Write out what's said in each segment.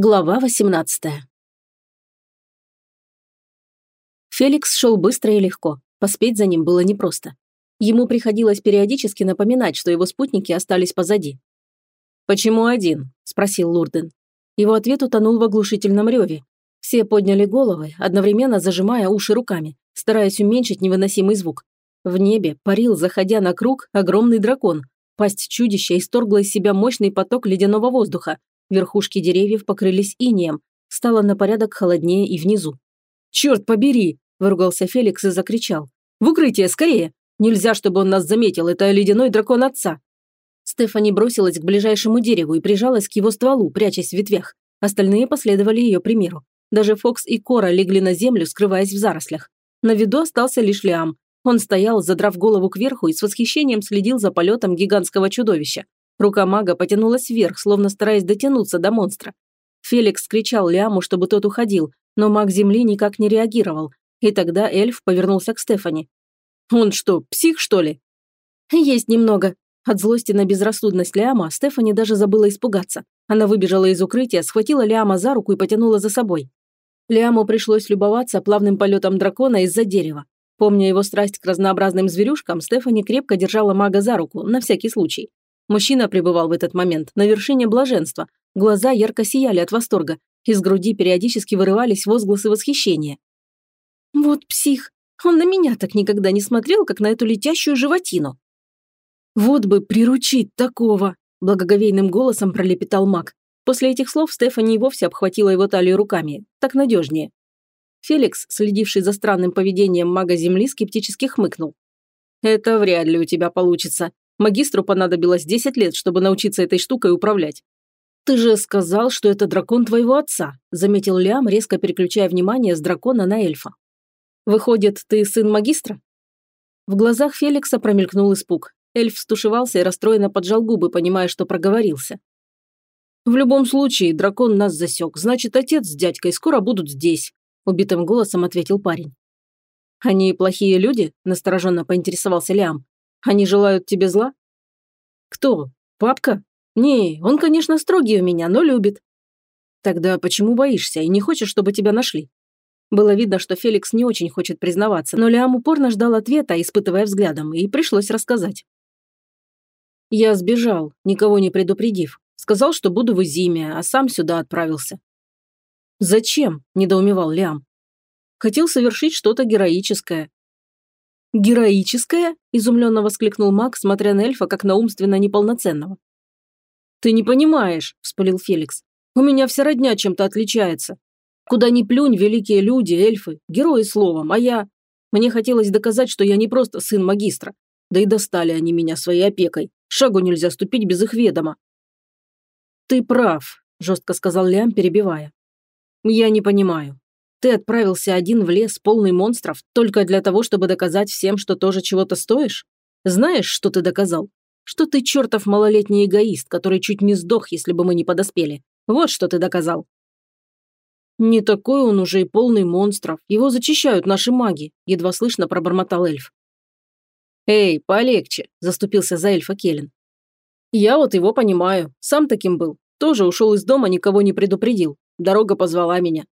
Глава 18 Феликс шел быстро и легко. Поспеть за ним было непросто. Ему приходилось периодически напоминать, что его спутники остались позади. «Почему один?» – спросил Лурден. Его ответ утонул в оглушительном реве. Все подняли головы, одновременно зажимая уши руками, стараясь уменьшить невыносимый звук. В небе парил, заходя на круг, огромный дракон. Пасть чудища исторгла из себя мощный поток ледяного воздуха, Верхушки деревьев покрылись инеем, стало на порядок холоднее и внизу. «Черт побери!» – выругался Феликс и закричал. «В укрытие, скорее! Нельзя, чтобы он нас заметил, это ледяной дракон отца!» Стефани бросилась к ближайшему дереву и прижалась к его стволу, прячась в ветвях. Остальные последовали ее примеру. Даже Фокс и Кора легли на землю, скрываясь в зарослях. На виду остался лишь Лиам. Он стоял, задрав голову кверху и с восхищением следил за полетом гигантского чудовища. Рука мага потянулась вверх, словно стараясь дотянуться до монстра. Феликс кричал Лиаму, чтобы тот уходил, но маг земли никак не реагировал, и тогда эльф повернулся к Стефани. «Он что, псих, что ли?» «Есть немного». От злости на безрассудность Лиама Стефани даже забыла испугаться. Она выбежала из укрытия, схватила Лиама за руку и потянула за собой. Лиаму пришлось любоваться плавным полетом дракона из-за дерева. Помня его страсть к разнообразным зверюшкам, Стефани крепко держала мага за руку, на всякий случай. Мужчина пребывал в этот момент на вершине блаженства. Глаза ярко сияли от восторга. Из груди периодически вырывались возгласы восхищения. «Вот псих! Он на меня так никогда не смотрел, как на эту летящую животину!» «Вот бы приручить такого!» – благоговейным голосом пролепетал маг. После этих слов Стефани и вовсе обхватила его талию руками. Так надежнее. Феликс, следивший за странным поведением мага Земли, скептически хмыкнул. «Это вряд ли у тебя получится. Магистру понадобилось 10 лет, чтобы научиться этой штукой управлять. «Ты же сказал, что это дракон твоего отца», заметил Лиам, резко переключая внимание с дракона на эльфа. «Выходит, ты сын магистра?» В глазах Феликса промелькнул испуг. Эльф стушевался и расстроенно поджал губы, понимая, что проговорился. «В любом случае, дракон нас засек, значит, отец с дядькой скоро будут здесь», убитым голосом ответил парень. «Они плохие люди?» – настороженно поинтересовался Лиам. Они желают тебе зла? Кто? Папка? Не, он, конечно, строгий у меня, но любит. Тогда почему боишься и не хочешь, чтобы тебя нашли? Было видно, что Феликс не очень хочет признаваться, но Лиам упорно ждал ответа, испытывая взглядом, и пришлось рассказать. Я сбежал, никого не предупредив. Сказал, что буду в Изиме, а сам сюда отправился. «Зачем?» – недоумевал Лиам. «Хотел совершить что-то героическое. «Героическое?» – изумленно воскликнул маг, смотря на эльфа как на умственно неполноценного. «Ты не понимаешь», – вспылил Феликс. «У меня вся родня чем-то отличается. Куда ни плюнь, великие люди, эльфы, герои словом, а я... Мне хотелось доказать, что я не просто сын магистра. Да и достали они меня своей опекой. Шагу нельзя ступить без их ведома». «Ты прав», – жестко сказал Лиам, перебивая. «Я не понимаю. Ты отправился один в лес, полный монстров, только для того, чтобы доказать всем, что тоже чего-то стоишь? Знаешь, что ты доказал? Что ты чертов малолетний эгоист, который чуть не сдох, если бы мы не подоспели. Вот что ты доказал. Не такой он уже и полный монстров. Его зачищают наши маги, едва слышно пробормотал эльф. Эй, полегче, заступился за эльфа Келлен. Я вот его понимаю. Сам таким был. Тоже ушел из дома, никого не предупредил. Дорога позвала меня.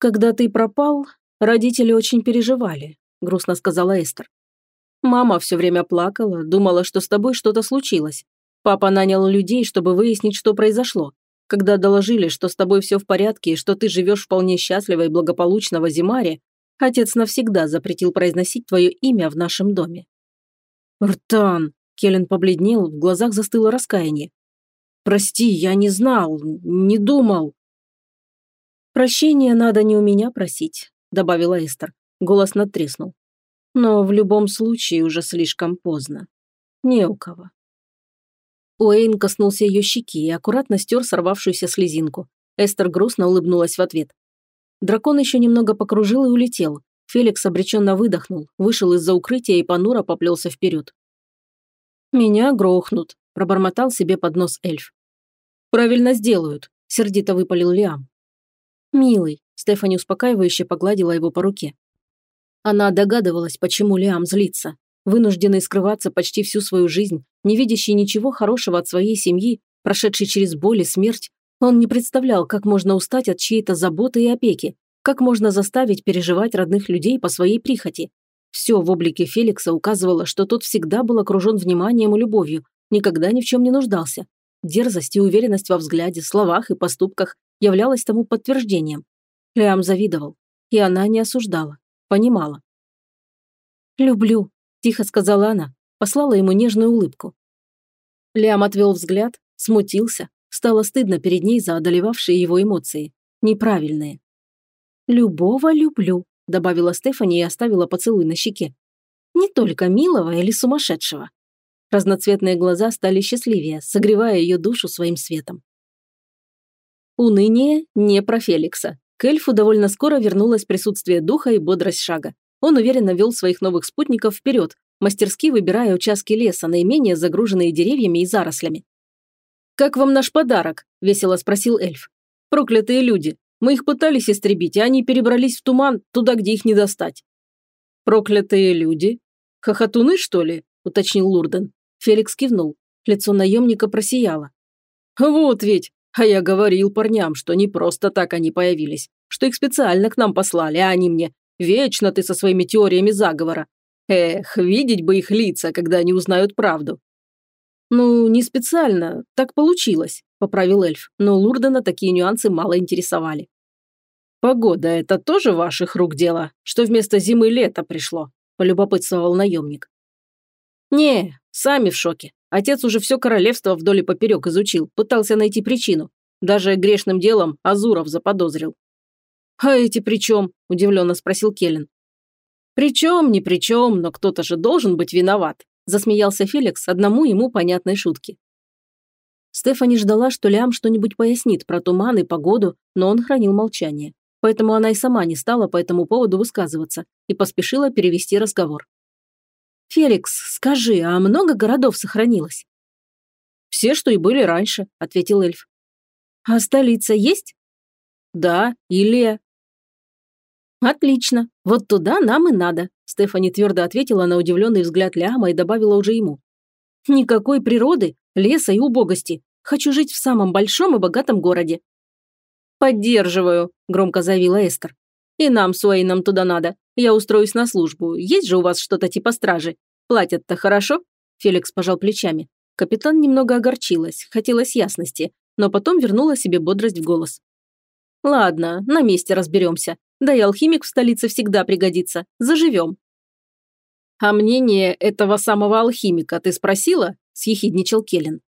«Когда ты пропал, родители очень переживали», – грустно сказала Эстер. «Мама все время плакала, думала, что с тобой что-то случилось. Папа нанял людей, чтобы выяснить, что произошло. Когда доложили, что с тобой все в порядке и что ты живешь вполне счастливо и благополучно в Азимаре, отец навсегда запретил произносить твое имя в нашем доме». «Ртан!» – Келлен побледнел, в глазах застыло раскаяние. «Прости, я не знал, не думал». «Прощения надо не у меня просить», – добавила Эстер. Голос надтреснул. «Но в любом случае уже слишком поздно. Не у кого». Уэйн коснулся ее щеки и аккуратно стер сорвавшуюся слезинку. Эстер грустно улыбнулась в ответ. Дракон еще немного покружил и улетел. Феликс обреченно выдохнул, вышел из-за укрытия и понуро поплелся вперед. «Меня грохнут», – пробормотал себе под нос эльф. «Правильно сделают», – сердито выпалил Лиам. «Милый», – Стефани успокаивающе погладила его по руке. Она догадывалась, почему Лиам злится. Вынужденный скрываться почти всю свою жизнь, не видящий ничего хорошего от своей семьи, прошедший через боль и смерть, Он не представлял, как можно устать от чьей-то заботы и опеки, как можно заставить переживать родных людей по своей прихоти. Все в облике Феликса указывало, что тот всегда был окружен вниманием и любовью, никогда ни в чем не нуждался. Дерзость и уверенность во взгляде, словах и поступках являлась тому подтверждением. Лиам завидовал, и она не осуждала, понимала. «Люблю», – тихо сказала она, послала ему нежную улыбку. Лиам отвел взгляд, смутился, стало стыдно перед ней за одолевавшие его эмоции, неправильные. «Любого люблю», – добавила Стефани и оставила поцелуй на щеке. «Не только милого или сумасшедшего». Разноцветные глаза стали счастливее, согревая ее душу своим светом. Уныние не про Феликса. К эльфу довольно скоро вернулось присутствие духа и бодрость шага. Он уверенно вел своих новых спутников вперед, мастерски выбирая участки леса, наименее загруженные деревьями и зарослями. «Как вам наш подарок?» – весело спросил эльф. «Проклятые люди. Мы их пытались истребить, и они перебрались в туман, туда, где их не достать». «Проклятые люди? Хохотуны, что ли?» – уточнил Лурден. Феликс кивнул. Лицо наемника просияло. «Вот ведь! А я говорил парням, что не просто так они появились, что их специально к нам послали, а они мне «Вечно ты со своими теориями заговора. Эх, видеть бы их лица, когда они узнают правду». «Ну, не специально, так получилось», – поправил эльф, но Лурдена такие нюансы мало интересовали. «Погода – это тоже ваших рук дело, что вместо зимы лето пришло», – полюбопытствовал наемник. «Не, сами в шоке. Отец уже все королевство вдоль и поперек изучил, пытался найти причину. Даже грешным делом Азуров заподозрил. «А эти при чем?» – удивленно спросил Келлен. «При чем, ни при чем, но кто-то же должен быть виноват», – засмеялся Феликс одному ему понятной шутки. Стефани ждала, что Лям что-нибудь пояснит про туман и погоду, но он хранил молчание. Поэтому она и сама не стала по этому поводу высказываться и поспешила перевести разговор. «Феликс, скажи, а много городов сохранилось?» «Все, что и были раньше», – ответил эльф. «А столица есть?» «Да, Илия». «Отлично, вот туда нам и надо», – Стефани твердо ответила на удивленный взгляд Ляма и добавила уже ему. «Никакой природы, леса и убогости. Хочу жить в самом большом и богатом городе». «Поддерживаю», – громко заявила Эстер. «И нам с Уэйном туда надо. Я устроюсь на службу. Есть же у вас что-то типа стражи? Платят-то хорошо?» Феликс пожал плечами. Капитан немного огорчилась, хотелось ясности, но потом вернула себе бодрость в голос. «Ладно, на месте разберемся. Да и алхимик в столице всегда пригодится. Заживем». «А мнение этого самого алхимика ты спросила?» – съехидничал Келлен.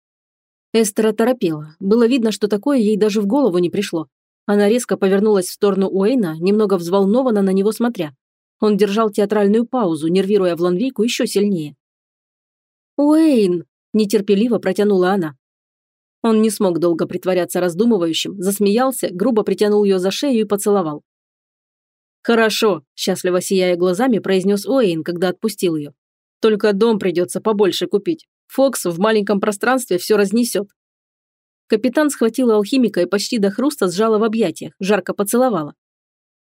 Эстера торопела. Было видно, что такое ей даже в голову не пришло. Она резко повернулась в сторону Уэйна, немного взволнованно на него смотря. Он держал театральную паузу, нервируя Вланвейку еще сильнее. «Уэйн!» – нетерпеливо протянула она. Он не смог долго притворяться раздумывающим, засмеялся, грубо притянул ее за шею и поцеловал. «Хорошо», – счастливо сияя глазами, произнес Уэйн, когда отпустил ее. «Только дом придется побольше купить. Фокс в маленьком пространстве все разнесет». Капитан схватила алхимика и почти до хруста сжала в объятиях, жарко поцеловала.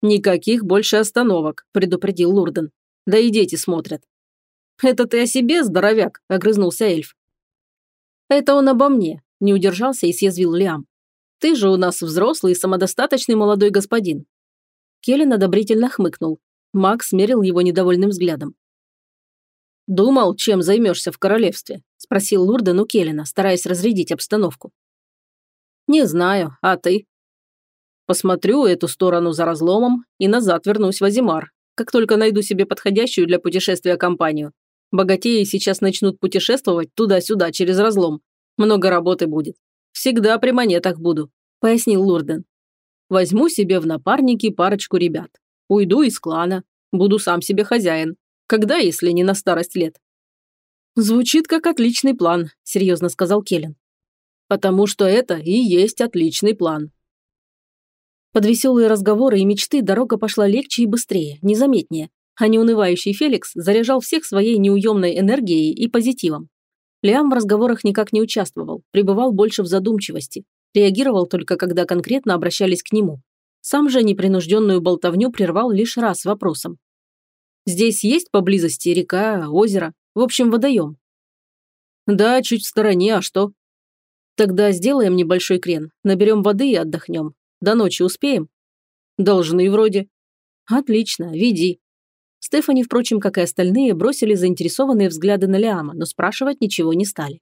«Никаких больше остановок», – предупредил Лурден. «Да и дети смотрят». «Это ты о себе, здоровяк?» – огрызнулся эльф. «Это он обо мне», – не удержался и съязвил Лиам. «Ты же у нас взрослый и самодостаточный молодой господин». Келлен одобрительно хмыкнул. Макс смерил его недовольным взглядом. «Думал, чем займешься в королевстве?» – спросил Лурден у Келлена, стараясь разрядить обстановку. «Не знаю, а ты?» Посмотрю эту сторону за разломом и назад вернусь в Азимар, как только найду себе подходящую для путешествия компанию. Богатеи сейчас начнут путешествовать туда-сюда через разлом. Много работы будет. Всегда при монетах буду», – пояснил Лурден. «Возьму себе в напарники парочку ребят. Уйду из клана. Буду сам себе хозяин. Когда, если не на старость лет?» «Звучит как отличный план», – серьезно сказал Келлен. «Потому что это и есть отличный план», под веселые разговоры и мечты дорога пошла легче и быстрее, незаметнее, а неунывающий Феликс заряжал всех своей неуемной энергией и позитивом. Лиам в разговорах никак не участвовал, пребывал больше в задумчивости, реагировал только когда конкретно обращались к нему. Сам же непринужденную болтовню прервал лишь раз вопросом. «Здесь есть поблизости река, озеро, в общем, водоем?» «Да, чуть в стороне, а что?» Тогда сделаем небольшой крен, наберем воды и отдохнем. До ночи успеем? Должны вроде. Отлично, веди. Стефани, впрочем, как и остальные, бросили заинтересованные взгляды на Лиама, но спрашивать ничего не стали.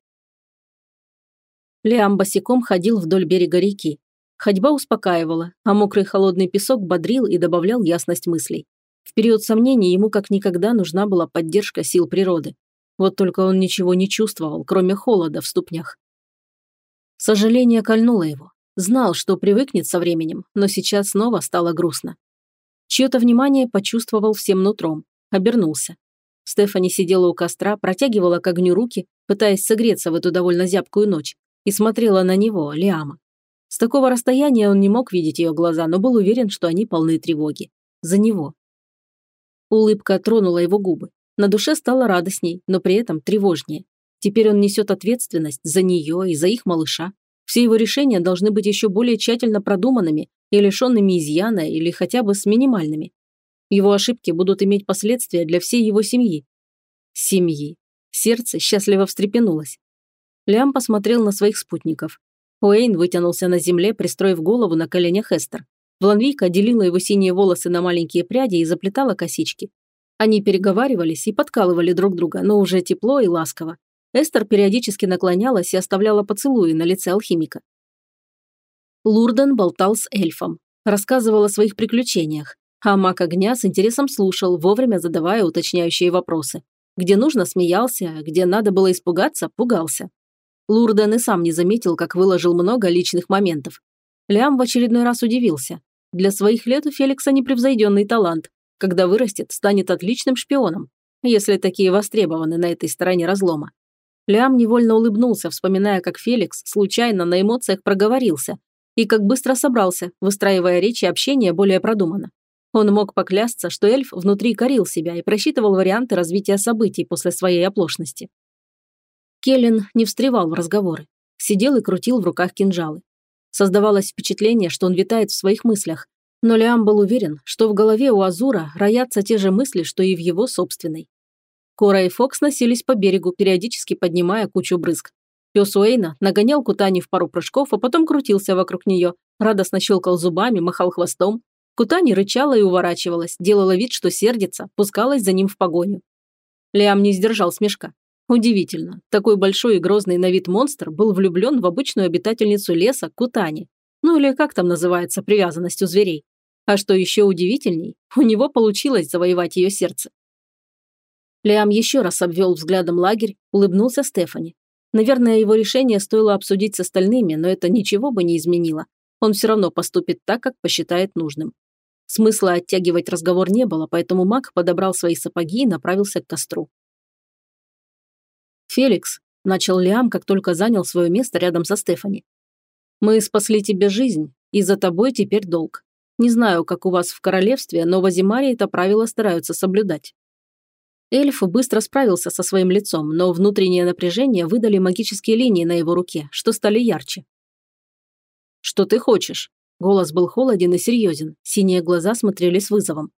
Лиам босиком ходил вдоль берега реки. Ходьба успокаивала, а мокрый холодный песок бодрил и добавлял ясность мыслей. В период сомнений ему как никогда нужна была поддержка сил природы. Вот только он ничего не чувствовал, кроме холода в ступнях. Сожаление кольнуло его. Знал, что привыкнет со временем, но сейчас снова стало грустно. Чье-то внимание почувствовал всем нутром. Обернулся. Стефани сидела у костра, протягивала к огню руки, пытаясь согреться в эту довольно зябкую ночь, и смотрела на него, Лиама. С такого расстояния он не мог видеть ее глаза, но был уверен, что они полны тревоги. За него. Улыбка тронула его губы. На душе стало радостней, но при этом тревожнее. Теперь он несет ответственность за нее и за их малыша. Все его решения должны быть еще более тщательно продуманными и лишенными изъяна или хотя бы с минимальными. Его ошибки будут иметь последствия для всей его семьи. Семьи. Сердце счастливо встрепенулось. Лям посмотрел на своих спутников. Уэйн вытянулся на земле, пристроив голову на коленях Эстер. Бланвика делила его синие волосы на маленькие пряди и заплетала косички. Они переговаривались и подкалывали друг друга, но уже тепло и ласково. Эстер периодически наклонялась и оставляла поцелуи на лице алхимика. Лурден болтал с эльфом, рассказывал о своих приключениях, а маг огня с интересом слушал, вовремя задавая уточняющие вопросы. Где нужно, смеялся, где надо было испугаться, пугался. Лурден и сам не заметил, как выложил много личных моментов. Лям в очередной раз удивился. Для своих лет у Феликса непревзойденный талант, когда вырастет, станет отличным шпионом, если такие востребованы на этой стороне разлома. Лям невольно улыбнулся, вспоминая, как Феликс случайно на эмоциях проговорился и как быстро собрался, выстраивая речь и общение более продуманно. Он мог поклясться, что эльф внутри корил себя и просчитывал варианты развития событий после своей оплошности. Келлен не встревал в разговоры, сидел и крутил в руках кинжалы. Создавалось впечатление, что он витает в своих мыслях, но Лиам был уверен, что в голове у Азура роятся те же мысли, что и в его собственной. Кора и Фокс носились по берегу, периодически поднимая кучу брызг. Пес Уэйна нагонял Кутани в пару прыжков, а потом крутился вокруг нее, радостно щелкал зубами, махал хвостом. Кутани рычала и уворачивалась, делала вид, что сердится, пускалась за ним в погоню. Лиам не сдержал смешка. Удивительно, такой большой и грозный на вид монстр был влюблен в обычную обитательницу леса Кутани. Ну или как там называется привязанность у зверей. А что еще удивительней, у него получилось завоевать ее сердце. Лиам еще раз обвел взглядом лагерь, улыбнулся Стефани. Наверное, его решение стоило обсудить с остальными, но это ничего бы не изменило. Он все равно поступит так, как посчитает нужным. Смысла оттягивать разговор не было, поэтому маг подобрал свои сапоги и направился к костру. «Феликс», – начал Лиам, как только занял свое место рядом со Стефани. «Мы спасли тебе жизнь, и за тобой теперь долг. Не знаю, как у вас в королевстве, но в Азимаре это правило стараются соблюдать. Эльф быстро справился со своим лицом, но внутреннее напряжение выдали магические линии на его руке, что стали ярче. «Что ты хочешь?» Голос был холоден и серьезен, синие глаза смотрели с вызовом.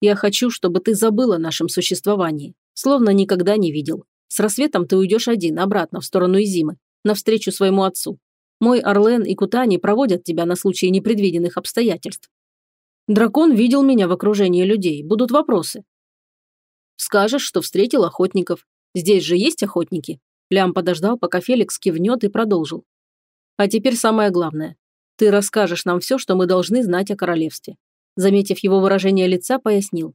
«Я хочу, чтобы ты забыл о нашем существовании, словно никогда не видел. С рассветом ты уйдешь один, обратно, в сторону Изимы, навстречу своему отцу. Мой Орлен и Кутани проводят тебя на случай непредвиденных обстоятельств. Дракон видел меня в окружении людей. Будут вопросы. Скажешь, что встретил охотников. Здесь же есть охотники. Лям подождал, пока Феликс кивнет и продолжил. А теперь самое главное. Ты расскажешь нам все, что мы должны знать о королевстве. Заметив его выражение лица, пояснил.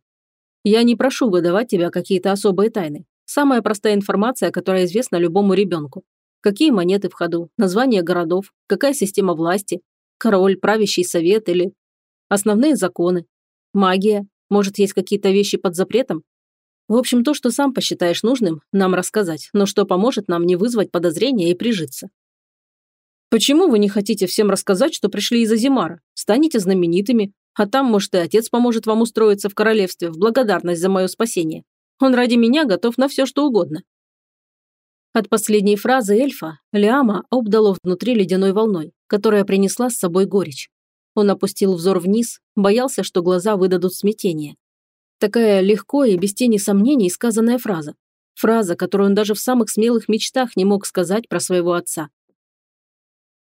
Я не прошу выдавать тебя какие-то особые тайны. Самая простая информация, которая известна любому ребенку. Какие монеты в ходу, названия городов, какая система власти, король, правящий совет или... Основные законы. Магия. Может, есть какие-то вещи под запретом? В общем, то, что сам посчитаешь нужным, нам рассказать, но что поможет нам не вызвать подозрения и прижиться. Почему вы не хотите всем рассказать, что пришли из Азимара? Станете знаменитыми, а там, может, и отец поможет вам устроиться в королевстве в благодарность за мое спасение. Он ради меня готов на все, что угодно. От последней фразы эльфа Лиама обдало внутри ледяной волной, которая принесла с собой горечь. Он опустил взор вниз, боялся, что глаза выдадут смятение. Такая легко и без тени сомнений сказанная фраза. Фраза, которую он даже в самых смелых мечтах не мог сказать про своего отца.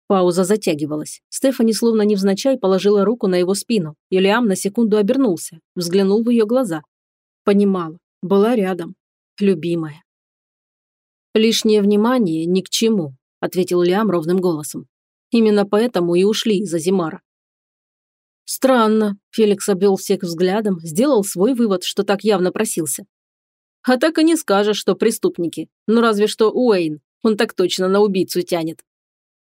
Пауза затягивалась. Стефани словно невзначай положила руку на его спину, и Лиам на секунду обернулся, взглянул в ее глаза. Понимала, была рядом. Любимая. «Лишнее внимание ни к чему», – ответил Лиам ровным голосом. «Именно поэтому и ушли из Азимара». «Странно», – Феликс обвел всех взглядом, сделал свой вывод, что так явно просился. «А так и не скажешь, что преступники. Ну разве что Уэйн, он так точно на убийцу тянет».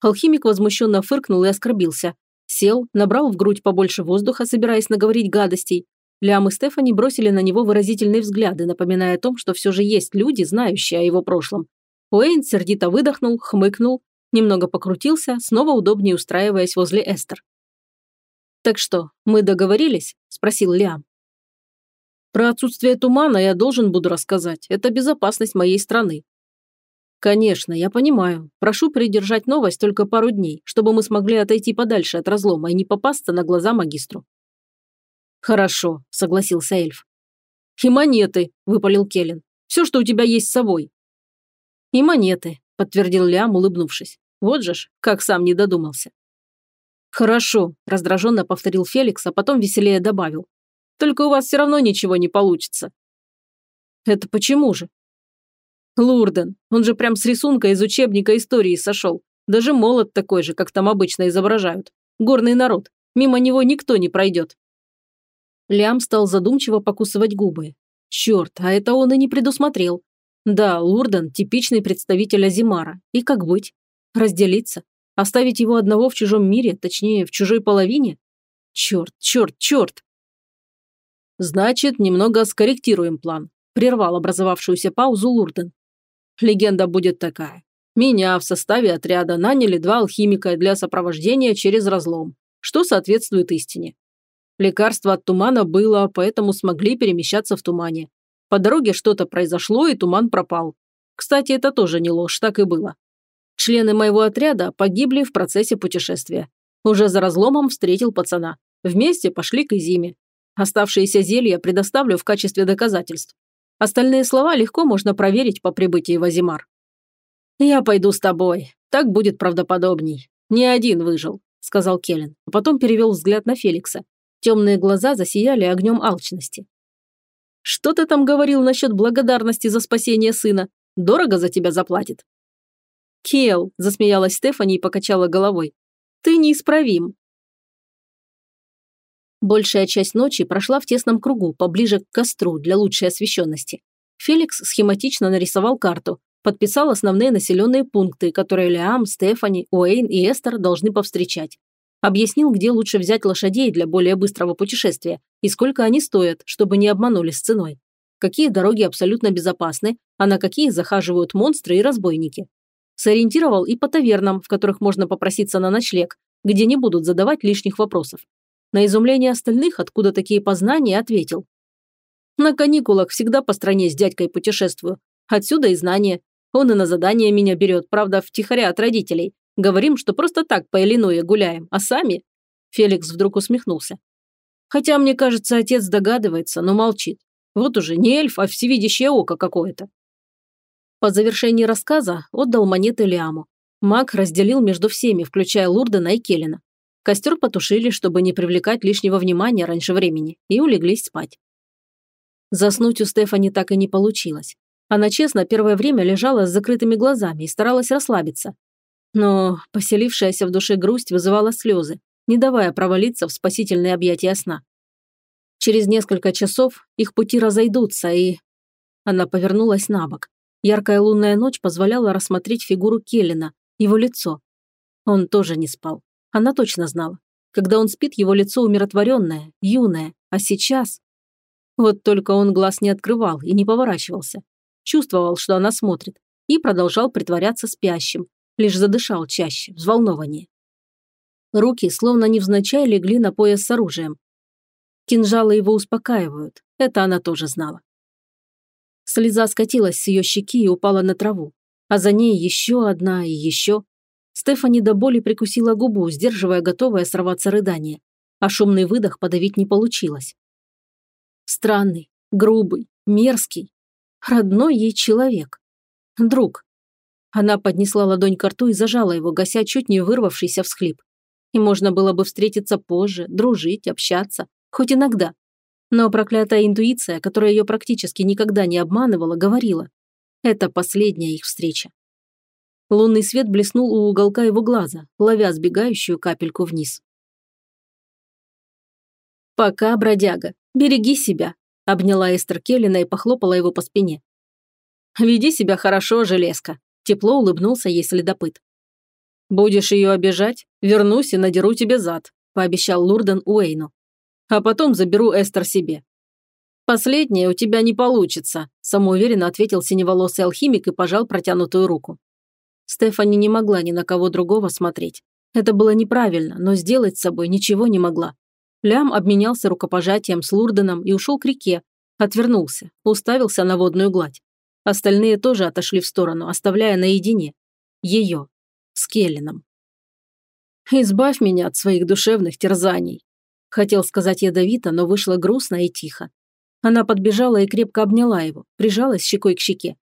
Алхимик возмущенно фыркнул и оскорбился. Сел, набрал в грудь побольше воздуха, собираясь наговорить гадостей. Лям и Стефани бросили на него выразительные взгляды, напоминая о том, что все же есть люди, знающие о его прошлом. Уэйн сердито выдохнул, хмыкнул, немного покрутился, снова удобнее устраиваясь возле Эстер. «Так что, мы договорились?» – спросил Лиам. «Про отсутствие тумана я должен буду рассказать. Это безопасность моей страны. «Конечно, я понимаю. Прошу придержать новость только пару дней, чтобы мы смогли отойти подальше от разлома и не попасться на глаза магистру». «Хорошо», – согласился эльф. «И монеты», – выпалил Келлен. «Все, что у тебя есть с собой». «И монеты», – подтвердил Лиам, улыбнувшись. «Вот же ж, как сам не додумался». «Хорошо», – раздраженно повторил Феликс, а потом веселее добавил. «Только у вас все равно ничего не получится». «Это почему же?» Лурден, он же прям с рисунка из учебника истории сошел. Даже молот такой же, как там обычно изображают. Горный народ. Мимо него никто не пройдет. Лям стал задумчиво покусывать губы. Черт, а это он и не предусмотрел. Да, Лурден – типичный представитель Азимара. И как быть? Разделиться? Оставить его одного в чужом мире, точнее, в чужой половине? Черт, черт, черт! Значит, немного скорректируем план. Прервал образовавшуюся паузу Лурден. Легенда будет такая. Меня в составе отряда наняли два алхимика для сопровождения через разлом, что соответствует истине. Лекарство от тумана было, поэтому смогли перемещаться в тумане. По дороге что-то произошло, и туман пропал. Кстати, это тоже не ложь, так и было. Члены моего отряда погибли в процессе путешествия. Уже за разломом встретил пацана. Вместе пошли к Изиме. Оставшиеся зелья предоставлю в качестве доказательств. Остальные слова легко можно проверить по прибытии в Азимар. «Я пойду с тобой. Так будет правдоподобней. Ни один выжил», – сказал Келлен, а потом перевел взгляд на Феликса. Темные глаза засияли огнем алчности. «Что ты там говорил насчет благодарности за спасение сына? Дорого за тебя заплатит?» «Кел», – засмеялась Стефани и покачала головой. «Ты неисправим. Большая часть ночи прошла в тесном кругу, поближе к костру для лучшей освещенности. Феликс схематично нарисовал карту, подписал основные населенные пункты, которые Лиам, Стефани, Уэйн и Эстер должны повстречать. Объяснил, где лучше взять лошадей для более быстрого путешествия и сколько они стоят, чтобы не обманули с ценой. Какие дороги абсолютно безопасны, а на какие захаживают монстры и разбойники. Сориентировал и по тавернам, в которых можно попроситься на ночлег, где не будут задавать лишних вопросов. На изумление остальных, откуда такие познания, ответил. На каникулах всегда по стране с дядькой путешествую. Отсюда и знания. Он и на задание меня берет, правда, втихаря от родителей. Говорим, что просто так по Иллинуе гуляем, а сами...» Феликс вдруг усмехнулся. «Хотя, мне кажется, отец догадывается, но молчит. Вот уже не эльф, а всевидящее око какое-то». По завершении рассказа отдал монеты Лиаму. Маг разделил между всеми, включая Лурдена и Келлина. Костер потушили, чтобы не привлекать лишнего внимания раньше времени, и улеглись спать. Заснуть у Стефани так и не получилось. Она честно первое время лежала с закрытыми глазами и старалась расслабиться. Но поселившаяся в душе грусть вызывала слезы, не давая провалиться в спасительные объятия сна. Через несколько часов их пути разойдутся, и... Она повернулась на бок. Яркая лунная ночь позволяла рассмотреть фигуру Келлина, его лицо. Он тоже не спал. Она точно знала. Когда он спит, его лицо умиротворенное, юное, а сейчас... Вот только он глаз не открывал и не поворачивался. Чувствовал, что она смотрит, и продолжал притворяться спящим, лишь задышал чаще, взволнованнее. Руки словно невзначай легли на пояс с оружием. Кинжалы его успокаивают, это она тоже знала. Слеза скатилась с ее щеки и упала на траву, а за ней еще одна и еще. Стефани до боли прикусила губу, сдерживая готовое сорваться рыдание, а шумный выдох подавить не получилось. Странный, грубый, мерзкий, родной ей человек. Друг. Она поднесла ладонь к рту и зажала его, гася чуть не вырвавшийся всхлип. И можно было бы встретиться позже, дружить, общаться, хоть иногда. Но проклятая интуиция, которая ее практически никогда не обманывала, говорила. Это последняя их встреча. Лунный свет блеснул у уголка его глаза, ловя сбегающую капельку вниз. «Пока, бродяга, береги себя», – обняла Эстер Келлина и похлопала его по спине. «Веди себя хорошо, железка», – тепло улыбнулся ей следопыт. «Будешь ее обижать? Вернусь и надеру тебе зад», – пообещал Лурден Уэйну. «А потом заберу Эстер себе». «Последнее у тебя не получится», – самоуверенно ответил синеволосый алхимик и пожал протянутую руку. Стефани не могла ни на кого другого смотреть. Это было неправильно, но сделать с собой ничего не могла. Лям обменялся рукопожатием с Лурденом и ушел к реке. Отвернулся, уставился на водную гладь. Остальные тоже отошли в сторону, оставляя наедине. Ее. С Келлином. «Избавь меня от своих душевных терзаний», – хотел сказать ядовито, но вышло грустно и тихо. Она подбежала и крепко обняла его, прижалась щекой к щеке.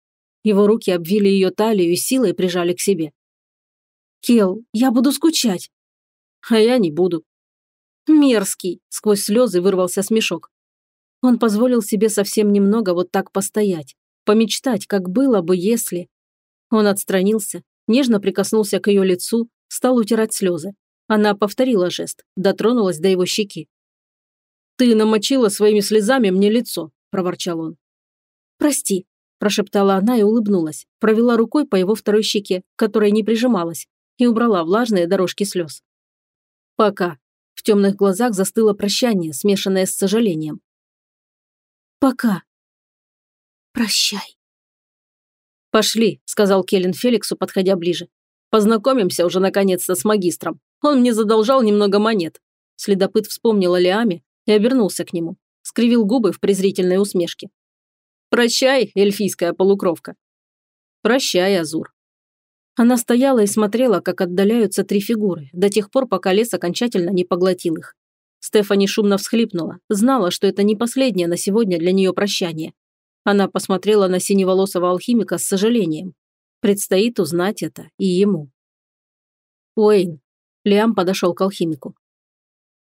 Его руки обвили ее талию и силой прижали к себе. «Кел, я буду скучать». «А я не буду», Мерзкий!» – сквозь слезы вырвался смешок. Он позволил себе совсем немного вот так постоять, помечтать, как было бы, если... Он отстранился, нежно прикоснулся к ее лицу, стал утирать слезы. Она повторила жест, дотронулась до его щеки. «Ты намочила своими слезами мне лицо», – проворчал он. «Прости», – прошептала она и улыбнулась, провела рукой по его второй щеке, которая не прижималась, и убрала влажные дорожки слез. «Пока», в темных глазах застыло прощание, смешанное с сожалением. «Пока. Прощай». «Пошли», – сказал Келлен Феликсу, подходя ближе. «Познакомимся уже наконец-то с магистром. Он мне задолжал немного монет». Следопыт вспомнил о Лиаме и обернулся к нему. Скривил губы в презрительной усмешке. «Прощай, эльфийская полукровка». «Прощай, Азур». Она стояла и смотрела, как отдаляются три фигуры, до тех пор, пока лес окончательно не поглотил их. Стефани шумно всхлипнула, знала, что это не последнее на сегодня для нее прощание. Она посмотрела на синеволосого алхимика с сожалением. Предстоит узнать это и ему. Уэйн. Лиам подошел к алхимику.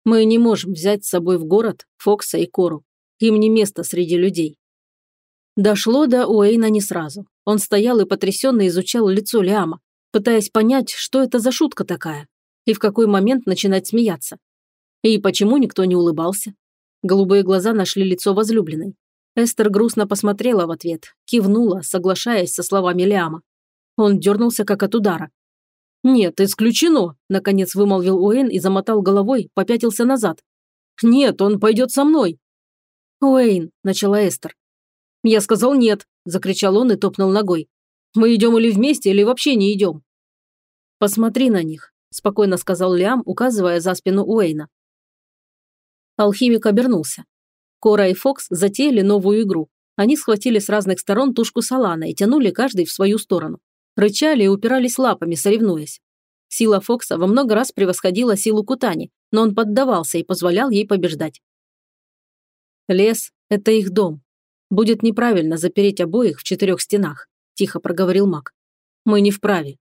Мы не можем взять с собой в город Фокса и Кору. Им не место среди людей. Дошло до Уэйна не сразу. Он стоял и потрясенно изучал лицо Лиама, пытаясь понять, что это за шутка такая, и в какой момент начинать смеяться. И почему никто не улыбался? Голубые глаза нашли лицо возлюбленной. Эстер грустно посмотрела в ответ, кивнула, соглашаясь со словами Лиама. Он дернулся, как от удара. «Нет, исключено!» – наконец вымолвил Уэйн и замотал головой, попятился назад. «Нет, он пойдет со мной!» «Уэйн», – начала Эстер. «Я сказал нет», – закричал он и топнул ногой. «Мы идем или вместе, или вообще не идем». «Посмотри на них», – спокойно сказал Лиам, указывая за спину Уэйна. Алхимик обернулся. Кора и Фокс затеяли новую игру. Они схватили с разных сторон тушку салана и тянули каждый в свою сторону. Рычали и упирались лапами, соревнуясь. Сила Фокса во много раз превосходила силу Кутани, но он поддавался и позволял ей побеждать. Лес – это их дом, Будет неправильно запереть обоих в четырех стенах», – тихо проговорил маг. «Мы не вправе».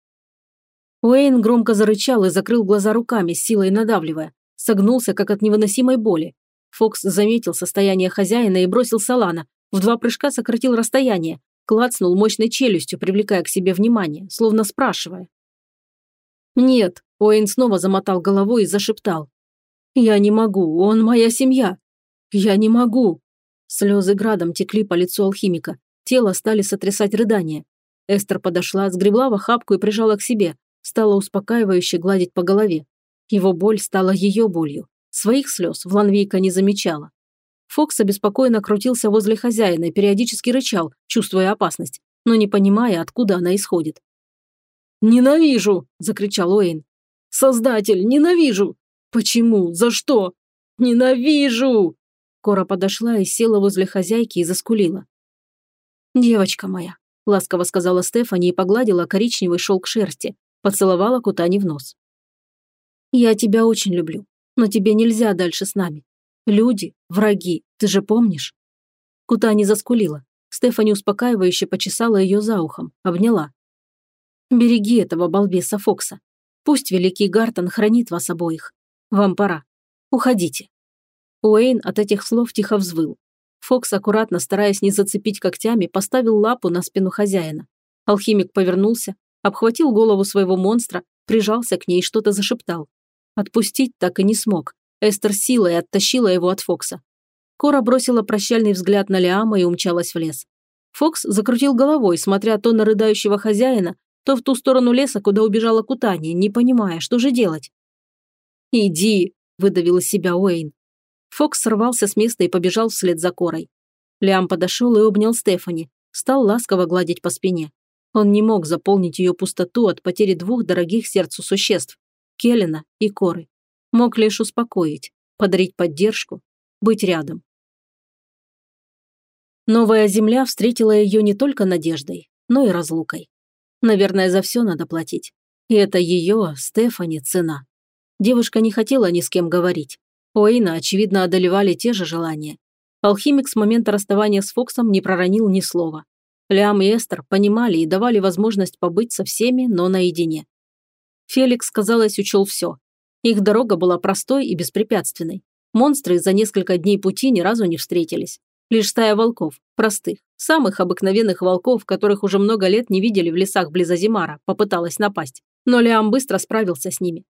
Уэйн громко зарычал и закрыл глаза руками, силой надавливая. Согнулся, как от невыносимой боли. Фокс заметил состояние хозяина и бросил Салана. В два прыжка сократил расстояние. Клацнул мощной челюстью, привлекая к себе внимание, словно спрашивая. «Нет», – Уэйн снова замотал головой и зашептал. «Я не могу, он моя семья. Я не могу». Слезы градом текли по лицу алхимика. Тело стали сотрясать рыдания. Эстер подошла, сгребла в охапку и прижала к себе. Стала успокаивающе гладить по голове. Его боль стала ее болью. Своих слез Вланвейка не замечала. Фокс обеспокоенно крутился возле хозяина и периодически рычал, чувствуя опасность, но не понимая, откуда она исходит. «Ненавижу!» – закричал Уэйн. «Создатель, ненавижу! Почему? За что? Ненавижу!» Кора подошла и села возле хозяйки и заскулила. «Девочка моя», – ласково сказала Стефани и погладила коричневый шелк шерсти, поцеловала Кутани в нос. «Я тебя очень люблю, но тебе нельзя дальше с нами. Люди, враги, ты же помнишь?» Кутани заскулила. Стефани успокаивающе почесала ее за ухом, обняла. Береги этого балбеса Фокса. Пусть великий Гартон хранит вас обоих. Вам пора. Уходите». Уэйн от этих слов тихо взвыл. Фокс, аккуратно стараясь не зацепить когтями, поставил лапу на спину хозяина. Алхимик повернулся, обхватил голову своего монстра, прижался к ней и что-то зашептал. Отпустить так и не смог. Эстер силой оттащила его от Фокса. Кора бросила прощальный взгляд на Лиама и умчалась в лес. Фокс закрутил головой, смотря то на рыдающего хозяина, то в ту сторону леса, куда убежала Кутани, не понимая, что же делать. «Иди!» – выдавил из себя Уэйн. Фокс сорвался с места и побежал вслед за Корой. Лиам подошел и обнял Стефани, стал ласково гладить по спине. Он не мог заполнить ее пустоту от потери двух дорогих сердцу существ – Келлина и Коры. Мог лишь успокоить, подарить поддержку, быть рядом. Новая земля встретила ее не только надеждой, но и разлукой. Наверное, за все надо платить. И это ее, Стефани, цена. Девушка не хотела ни с кем говорить. У Эйна, очевидно, одолевали те же желания. Алхимик с момента расставания с Фоксом не проронил ни слова. Лям и Эстер понимали и давали возможность побыть со всеми, но наедине. Феликс, казалось, учел все. Их дорога была простой и беспрепятственной. Монстры за несколько дней пути ни разу не встретились. Лишь стая волков, простых, самых обыкновенных волков, которых уже много лет не видели в лесах близ Азимара, попыталась напасть. Но Лиам быстро справился с ними.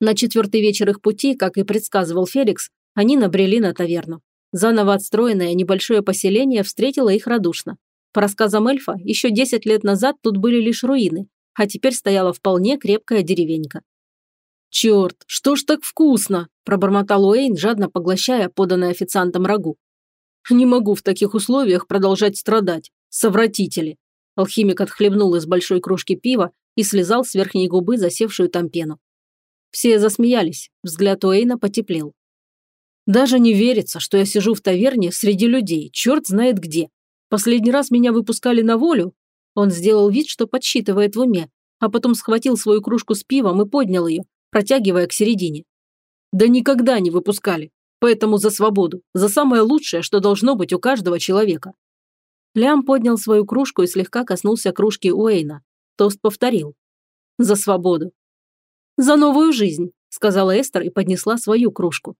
На четвертый вечер их пути, как и предсказывал Феликс, они набрели на таверну. Заново отстроенное небольшое поселение встретило их радушно. По рассказам эльфа, еще 10 лет назад тут были лишь руины, а теперь стояла вполне крепкая деревенька. «Черт, что ж так вкусно!» – пробормотал Уэйн, жадно поглощая поданное официантом рагу. «Не могу в таких условиях продолжать страдать. Совратители!» Алхимик отхлебнул из большой кружки пива и слезал с верхней губы засевшую там пену. Все засмеялись, взгляд Уэйна потеплел. «Даже не верится, что я сижу в таверне среди людей, черт знает где. Последний раз меня выпускали на волю. Он сделал вид, что подсчитывает в уме, а потом схватил свою кружку с пивом и поднял ее, протягивая к середине. Да никогда не выпускали. Поэтому за свободу, за самое лучшее, что должно быть у каждого человека. Лям поднял свою кружку и слегка коснулся кружки Уэйна. Тост повторил. За свободу. За новую жизнь, сказала Эстер и поднесла свою кружку.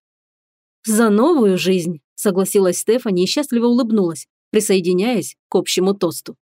За новую жизнь, согласилась Стефани и счастливо улыбнулась, присоединяясь к общему тосту.